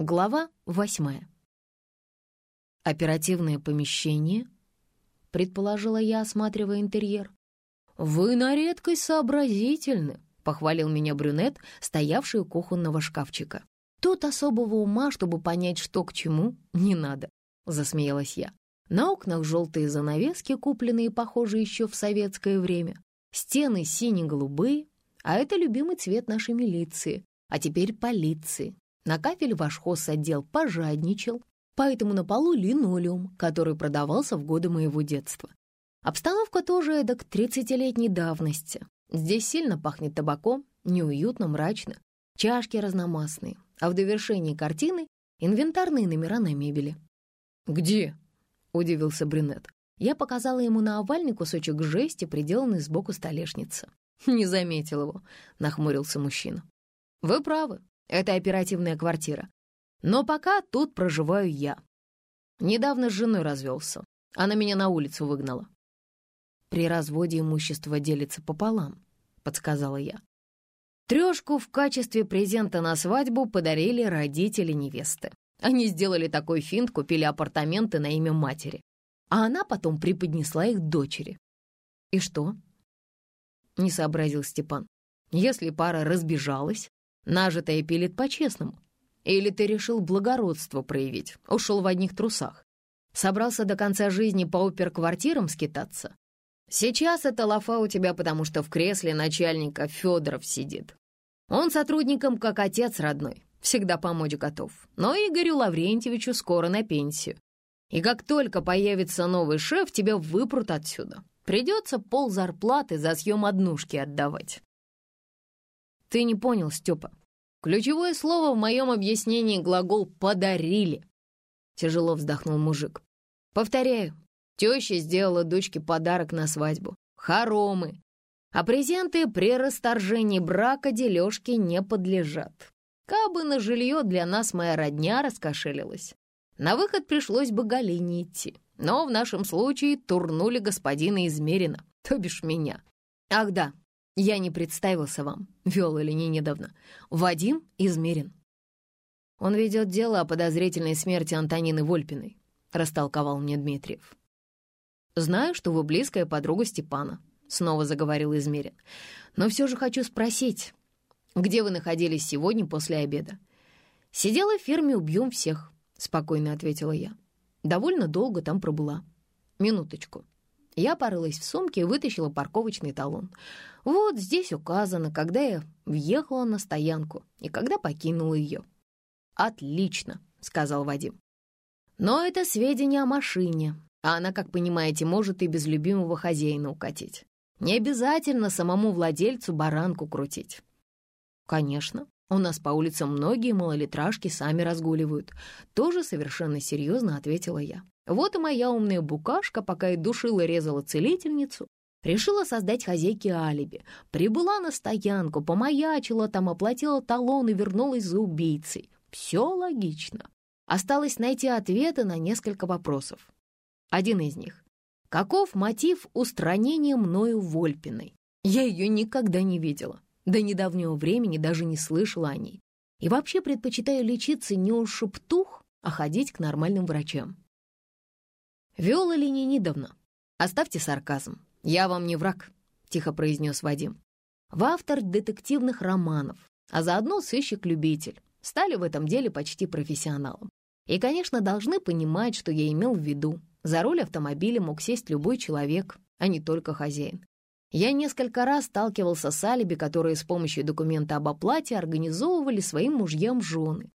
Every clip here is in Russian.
Глава восьмая. «Оперативное помещение», — предположила я, осматривая интерьер. «Вы на редкость сообразительны», — похвалил меня брюнет, стоявший у кухонного шкафчика. «Тут особого ума, чтобы понять, что к чему, не надо», — засмеялась я. На окнах желтые занавески, купленные, похоже, еще в советское время. Стены сине-голубые, а это любимый цвет нашей милиции, а теперь полиции. На кафель ваш отдел пожадничал, поэтому на полу линолеум, который продавался в годы моего детства. Обстановка тоже эдак тридцатилетней давности. Здесь сильно пахнет табаком, неуютно, мрачно. Чашки разномастные, а в довершении картины инвентарные номера на мебели. «Где?» — удивился брюнет. Я показала ему на овальный кусочек жести, приделанный сбоку столешницы. «Не заметил его», — нахмурился мужчина. «Вы правы, это оперативная квартира. Но пока тут проживаю я. Недавно с женой развелся. Она меня на улицу выгнала. При разводе имущество делится пополам, подсказала я. Трешку в качестве презента на свадьбу подарили родители невесты. Они сделали такой финт, купили апартаменты на имя матери. А она потом преподнесла их дочери. «И что?» — не сообразил Степан. «Если пара разбежалась, Нажитое пилит по-честному. Или ты решил благородство проявить, ушел в одних трусах? Собрался до конца жизни по опер-квартирам скитаться? Сейчас это лафа у тебя, потому что в кресле начальника Федоров сидит. Он сотрудникам как отец родной, всегда помочь готов. Но Игорю Лаврентьевичу скоро на пенсию. И как только появится новый шеф, тебя выпрут отсюда. Придется пол зарплаты за съем однушки отдавать. Ты не понял, Степа. Ключевое слово в моем объяснении глагол «подарили». Тяжело вздохнул мужик. Повторяю, теща сделала дочке подарок на свадьбу. Хоромы. А презенты при расторжении брака дележке не подлежат. Кабы на жилье для нас моя родня раскошелилась. На выход пришлось бы Галине идти. Но в нашем случае турнули господина Измерина, то бишь меня. Ах да, я не представился вам, вел или не недавно. Вадим Измерин. Он ведет дело о подозрительной смерти Антонины Вольпиной, растолковал мне Дмитриев. Знаю, что вы близкая подруга Степана, снова заговорил Измерин. Но все же хочу спросить, где вы находились сегодня после обеда? Сидела в фирме «Убьем всех», — спокойно ответила я. Довольно долго там пробыла. Минуточку. Я порылась в сумке и вытащила парковочный талон. Вот здесь указано, когда я въехала на стоянку и когда покинула ее. «Отлично», — сказал Вадим. «Но это сведения о машине, а она, как понимаете, может и без любимого хозяина укатить. Не обязательно самому владельцу баранку крутить». «Конечно, у нас по улицам многие малолитражки сами разгуливают», — тоже совершенно серьезно ответила я. Вот и моя умная букашка, пока и душила резала целительницу, решила создать хозяйке алиби. Прибыла на стоянку, помаячила там, оплатила талон и вернулась за убийцей. Все логично. Осталось найти ответы на несколько вопросов. Один из них. Каков мотив устранения мною Вольпиной? Я ее никогда не видела. До недавнего времени даже не слышала о ней. И вообще предпочитаю лечиться не у шептух, а ходить к нормальным врачам. «Виола Ленинидовна, оставьте сарказм. Я вам не враг», — тихо произнес Вадим. «Вы автор детективных романов, а заодно сыщик-любитель. Стали в этом деле почти профессионалом. И, конечно, должны понимать, что я имел в виду. За руль автомобиля мог сесть любой человек, а не только хозяин. Я несколько раз сталкивался с алиби, которые с помощью документа об оплате организовывали своим мужьям жены.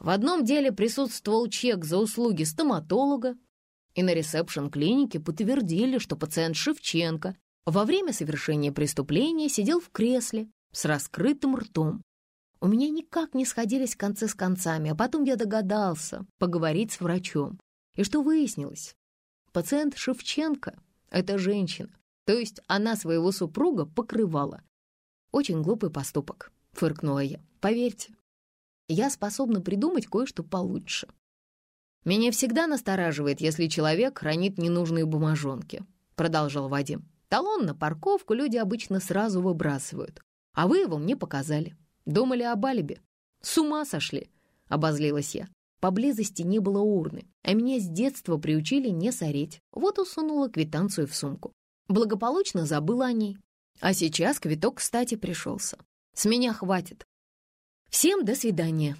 В одном деле присутствовал чек за услуги стоматолога, и на ресепшн клиники подтвердили, что пациент Шевченко во время совершения преступления сидел в кресле с раскрытым ртом. У меня никак не сходились концы с концами, а потом я догадался поговорить с врачом. И что выяснилось? Пациент Шевченко — это женщина, то есть она своего супруга покрывала. Очень глупый поступок, фыркнула я. Поверьте, я способна придумать кое-что получше. «Меня всегда настораживает, если человек хранит ненужные бумажонки», — продолжал Вадим. «Талон на парковку люди обычно сразу выбрасывают, а вы его мне показали. Думали об алиби. С ума сошли. обозлилась я. Поблизости не было урны, а меня с детства приучили не сореть. Вот усунула квитанцию в сумку. Благополучно забыла о ней. А сейчас квиток, кстати, пришелся. С меня хватит. Всем до свидания.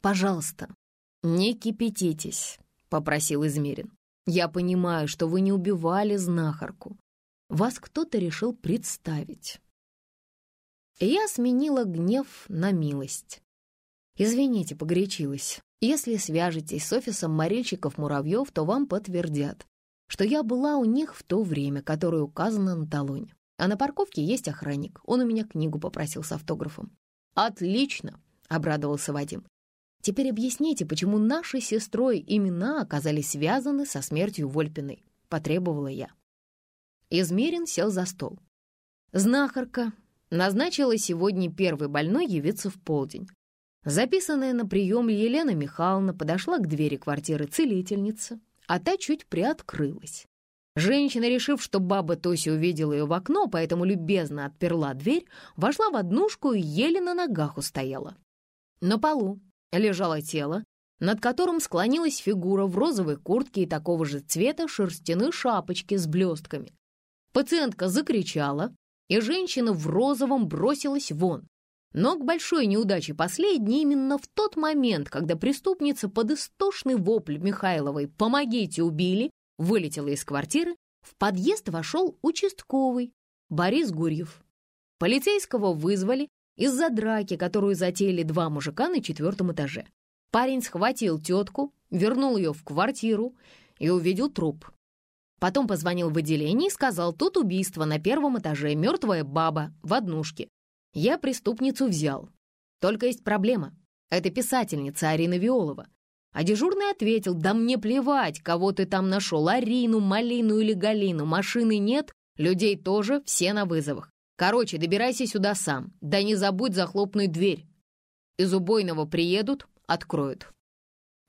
Пожалуйста, не кипятитесь, попросил Измерин. Я понимаю, что вы не убивали знахарку. Вас кто-то решил представить. Я сменила гнев на милость. Извините, погорячилась. Если свяжетесь с офисом морильщиков-муравьев, то вам подтвердят, что я была у них в то время, которое указано на талоне. А на парковке есть охранник. Он у меня книгу попросил с автографом. «Отлично!» — обрадовался Вадим. «Теперь объясните, почему наши сестрой имена оказались связаны со смертью Вольпиной?» — потребовала я. Измерин сел за стол. Знахарка назначила сегодня первый больной явиться в полдень. Записанная на прием Елена Михайловна подошла к двери квартиры целительницы, а та чуть приоткрылась. Женщина, решив, что баба Тося увидела ее в окно, поэтому любезно отперла дверь, вошла в однушку и еле на ногах устояла. На полу лежало тело, над которым склонилась фигура в розовой куртке и такого же цвета шерстяной шапочки с блестками. Пациентка закричала, и женщина в розовом бросилась вон. Но к большой неудаче последней именно в тот момент, когда преступница под истошный вопль Михайловой «Помогите, убили!» вылетела из квартиры, в подъезд вошел участковый Борис Гурьев. Полицейского вызвали из-за драки, которую затеяли два мужика на четвертом этаже. Парень схватил тетку, вернул ее в квартиру и увидел труп. Потом позвонил в отделение и сказал, тут убийство на первом этаже, мертвая баба в однушке. Я преступницу взял. Только есть проблема. Это писательница Арина Виолова. А дежурный ответил, да мне плевать, кого ты там нашел, Арину, Малину или Галину, машины нет, людей тоже, все на вызовах. Короче, добирайся сюда сам, да не забудь захлопнуть дверь. Из убойного приедут, откроют.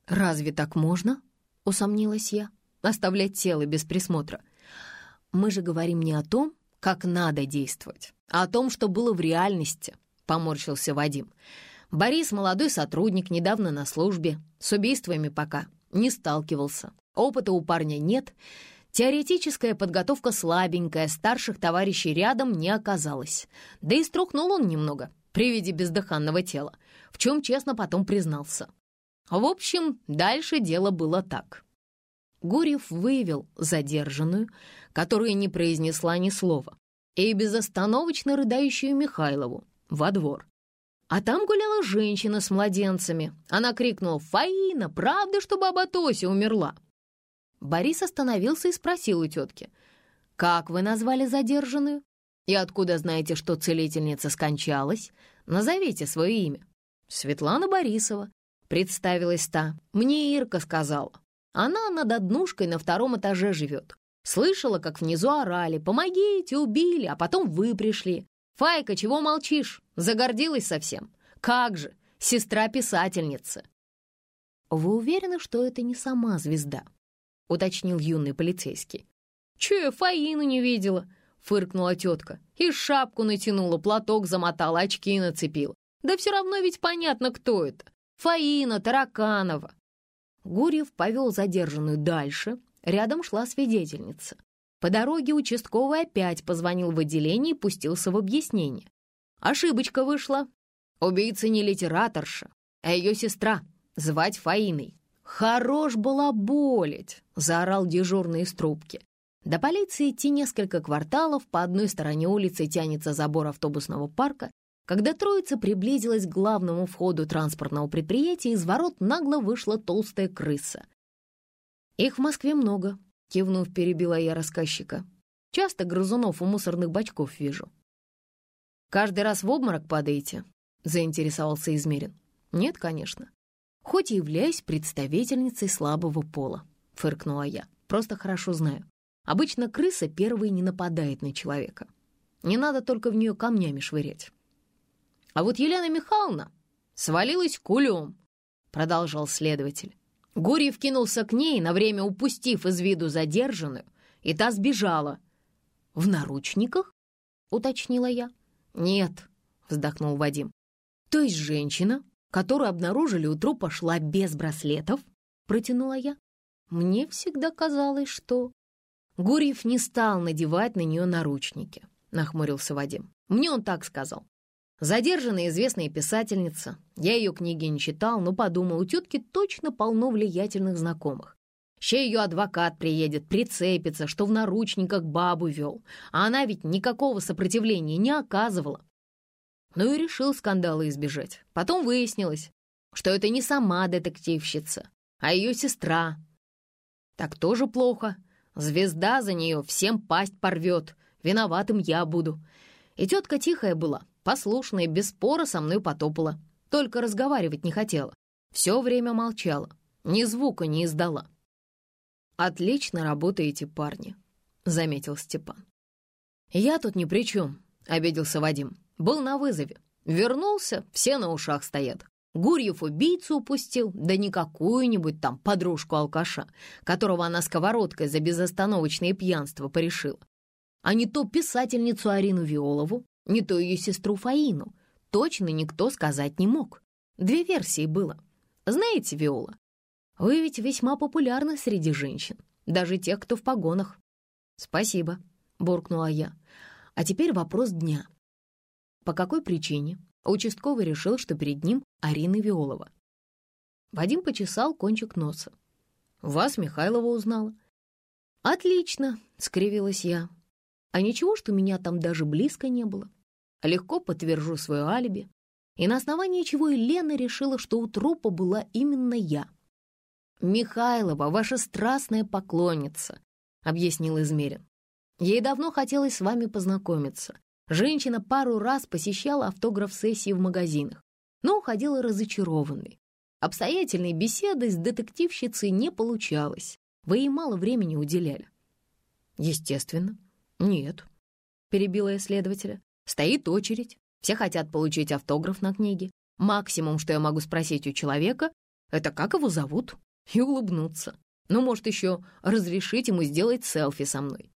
«Разве так можно?» — усомнилась я. «Оставлять тело без присмотра. Мы же говорим не о том, как надо действовать, а о том, что было в реальности», — поморщился Вадим. Борис, молодой сотрудник, недавно на службе, с убийствами пока не сталкивался. Опыта у парня нет, теоретическая подготовка слабенькая, старших товарищей рядом не оказалось. Да и струхнул он немного при виде бездыханного тела, в чем честно потом признался. В общем, дальше дело было так. Гурьев выявил задержанную, которая не произнесла ни слова, и безостановочно рыдающую Михайлову во двор. А там гуляла женщина с младенцами. Она крикнула «Фаина, правда, что баба Тося умерла?» Борис остановился и спросил у тетки «Как вы назвали задержанную? И откуда знаете, что целительница скончалась? Назовите свое имя». «Светлана Борисова», — представилась та. «Мне Ирка сказала. Она над однушкой на втором этаже живет. Слышала, как внизу орали «Помогите, убили!» А потом вы пришли. «Файка, чего молчишь? Загордилась совсем? Как же, сестра писательницы!» «Вы уверены, что это не сама звезда?» — уточнил юный полицейский. «Че я Фаину не видела?» — фыркнула тетка. «И шапку натянула, платок замотала, очки нацепила. Да все равно ведь понятно, кто это. Фаина Тараканова». Гурьев повел задержанную дальше. Рядом шла свидетельница. По дороге участковый опять позвонил в отделение и пустился в объяснение. Ошибочка вышла. Убийца не литераторша, а ее сестра, звать Фаиной. «Хорош была болеть!» — заорал дежурный из трубки. До полиции идти несколько кварталов, по одной стороне улицы тянется забор автобусного парка. Когда троица приблизилась к главному входу транспортного предприятия, из ворот нагло вышла толстая крыса. Их в Москве много, Кивнув, перебила я рассказчика. Часто грызунов у мусорных бачков вижу. «Каждый раз в обморок падаете?» — заинтересовался Измерин. «Нет, конечно. Хоть и являюсь представительницей слабого пола», — фыркнула я. «Просто хорошо знаю. Обычно крыса первой не нападает на человека. Не надо только в нее камнями швырять». «А вот Елена Михайловна свалилась кулем», — продолжал следователь. Гурьев кинулся к ней, на время упустив из виду задержанную, и та сбежала. «В наручниках?» — уточнила я. «Нет», — вздохнул Вадим. «То есть женщина которую обнаружили у трупа, шла без браслетов?» — протянула я. «Мне всегда казалось, что...» Гурьев не стал надевать на нее наручники, нахмурился Вадим. Мне он так сказал. Задержанная известная писательница. Я ее книги не читал, но подумал, у тетки точно полно влиятельных знакомых. Ще ее адвокат приедет, прицепится, что в наручниках бабу вел. А она ведь никакого сопротивления не оказывала. Ну и решил скандала избежать. Потом выяснилось, что это не сама детективщица, а ее сестра. Так тоже плохо. Звезда за нее всем пасть порвет. Виноватым я буду. И тетка тихая была, послушная, без спора со мной потопала. Только разговаривать не хотела. Все время молчала, ни звука не издала. «Отлично работаете, парни», — заметил Степан. «Я тут ни при чем», — обиделся Вадим. «Был на вызове. Вернулся, все на ушах стоят. Гурьев убийцу упустил, да не какую-нибудь там подружку-алкаша, которого она сковородкой за безостановочное пьянство порешила, а не то писательницу Арину Виолову, не то ее сестру Фаину. Точно никто сказать не мог. Две версии было. Знаете, Виола, вы ведь весьма популярны среди женщин, даже тех, кто в погонах. Спасибо, буркнула я. А теперь вопрос дня. По какой причине участковый решил, что перед ним Арина Виолова. Вадим почесал кончик носа. «Вас Михайлова узнала». «Отлично», — скривилась я. «А ничего, что меня там даже близко не было. Легко подтвержу свое алиби. И на основании чего Елена решила, что у трупа была именно я». «Михайлова, ваша страстная поклонница», — объяснил Измерин. «Ей давно хотелось с вами познакомиться. Женщина пару раз посещала автограф-сессии в магазинах, но уходила разочарованной. Обстоятельной беседы с детективщицей не получалось. Вы ей мало времени уделяли. Естественно. Нет, перебила я следователя. Стоит очередь. Все хотят получить автограф на книге. Максимум, что я могу спросить у человека, это как его зовут, и улыбнуться. Ну, может, еще разрешить ему сделать селфи со мной.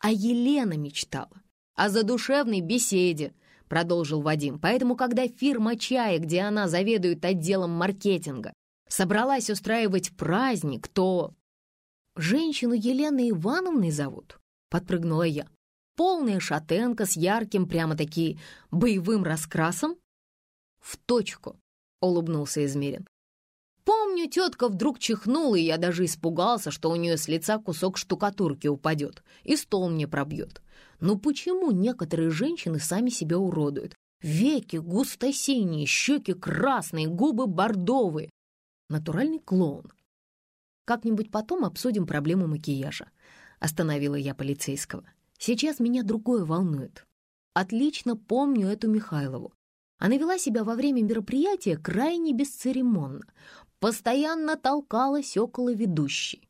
А Елена мечтала о задушевной беседе, продолжил Вадим. Поэтому, когда фирма чая, где она заведует отделом маркетинга, собралась устраивать праздник, то... «Женщину Еленой Ивановной зовут?» — подпрыгнула я. «Полная шатенка с ярким, прямо-таки боевым раскрасом?» «В точку», — улыбнулся Измерин. Помню, тетка вдруг чихнула, и я даже испугался, что у нее с лица кусок штукатурки упадет и стол мне пробьет. Но почему некоторые женщины сами себя уродуют? Веки густо-синие, щеки красные, губы бордовые. Натуральный клоун. Как-нибудь потом обсудим проблему макияжа. Остановила я полицейского. Сейчас меня другое волнует. Отлично помню эту Михайлову. Она вела себя во время мероприятия крайне бесцеремонно постоянно толкалась около ведущей.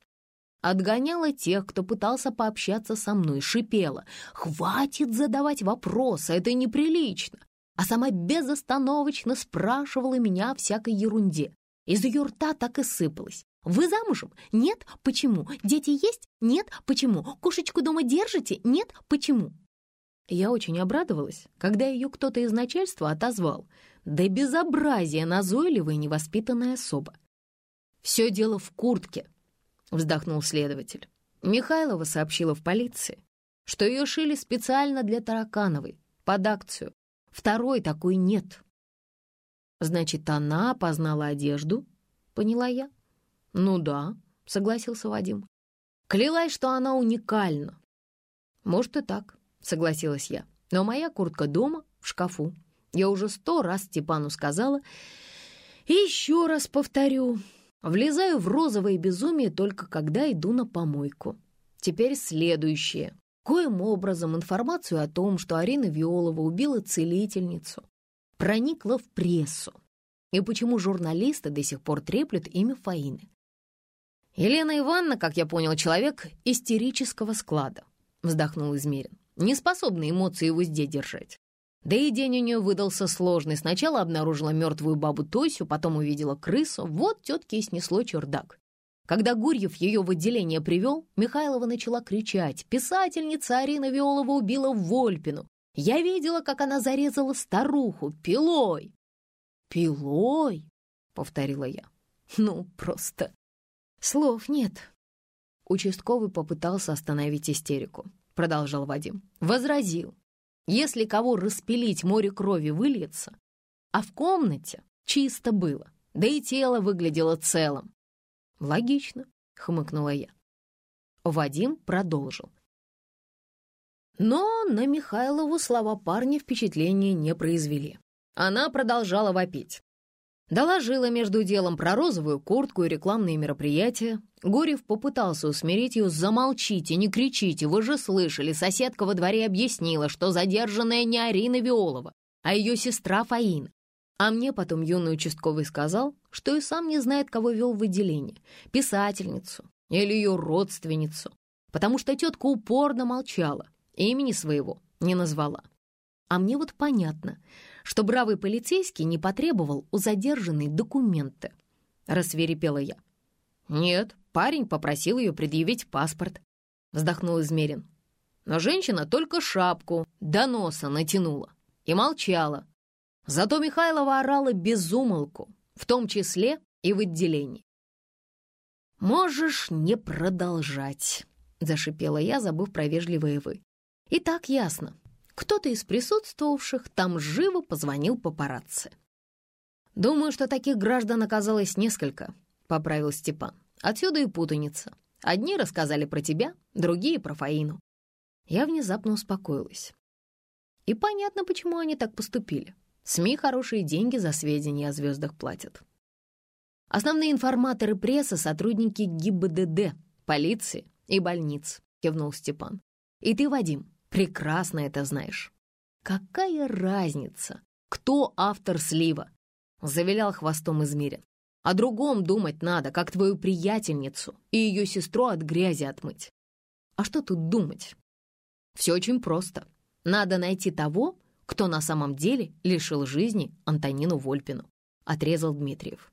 Отгоняла тех, кто пытался пообщаться со мной, шипела. «Хватит задавать вопросы, это неприлично!» А сама безостановочно спрашивала меня о всякой ерунде. Из ее рта так и сыпалось. «Вы замужем? Нет? Почему? Дети есть? Нет? Почему? Кошечку дома держите? Нет? Почему?» Я очень обрадовалась, когда ее кто-то из начальства отозвал — да безобразие назойливая невоспитанная особа. «Все дело в куртке», — вздохнул следователь. Михайлова сообщила в полиции, что ее шили специально для Таракановой, под акцию. Второй такой нет. «Значит, она опознала одежду?» — поняла я. «Ну да», — согласился Вадим. «Клялась, что она уникальна». «Может и так», — согласилась я. «Но моя куртка дома, в шкафу». Я уже сто раз Степану сказала. И еще раз повторю. Влезаю в розовое безумие только когда иду на помойку. Теперь следующее. Коим образом информацию о том, что Арина Виолова убила целительницу, проникла в прессу. И почему журналисты до сих пор треплют имя Фаины. «Елена Ивановна, как я понял, человек истерического склада», — вздохнул Измерин, не способный эмоции его узде держать. Да и день у нее выдался сложный. Сначала обнаружила мертвую бабу Тосю, потом увидела крысу. Вот тетке и снесло чердак. Когда Гурьев ее в отделение привел, Михайлова начала кричать. «Писательница Арина Виолова убила Вольпину. Я видела, как она зарезала старуху пилой». «Пилой?» — повторила я. «Ну, просто...» «Слов нет». Участковый попытался остановить истерику. Продолжал Вадим. Возразил. Если кого распилить, море крови выльется. А в комнате чисто было, да и тело выглядело целым. «Логично», — хмыкнула я. Вадим продолжил. Но на Михайлову слова парня впечатления не произвели. Она продолжала вопить. Доложила между делом про розовую куртку и рекламные мероприятия. Горев попытался усмирить ее «Замолчите, не кричите, вы же слышали». Соседка во дворе объяснила, что задержанная не Арина Виолова, а ее сестра Фаина. А мне потом юный участковый сказал, что и сам не знает, кого вел в отделение. Писательницу или ее родственницу. Потому что тетка упорно молчала, имени своего не назвала. А мне вот понятно, что бравый полицейский не потребовал у задержанной документы. Рассверепела я. Нет, парень попросил ее предъявить паспорт. Вздохнул Измерин. Но женщина только шапку до носа натянула и молчала, Зато Михайлова орала без умолку, в том числе и в отделении. «Можешь не продолжать», — зашипела я, забыв про вежливые «вы». «И так ясно. Кто-то из присутствовавших там живо позвонил папарацци». «Думаю, что таких граждан оказалось несколько», — поправил Степан. «Отсюда и путаница. Одни рассказали про тебя, другие — про Фаину». Я внезапно успокоилась. И понятно, почему они так поступили. СМИ хорошие деньги за сведения о звездах платят. Основные информаторы прессы — сотрудники ГИБДД, полиции и больниц, кивнул Степан. И ты, Вадим, прекрасно это знаешь. Какая разница, кто автор слива? Завилял хвостом Измерин. О другом думать надо, как твою приятельницу и ее сестру от грязи отмыть. А что тут думать? Все очень просто. Надо найти того, кто на самом деле лишил жизни Антонину Вольпину, отрезал Дмитриев.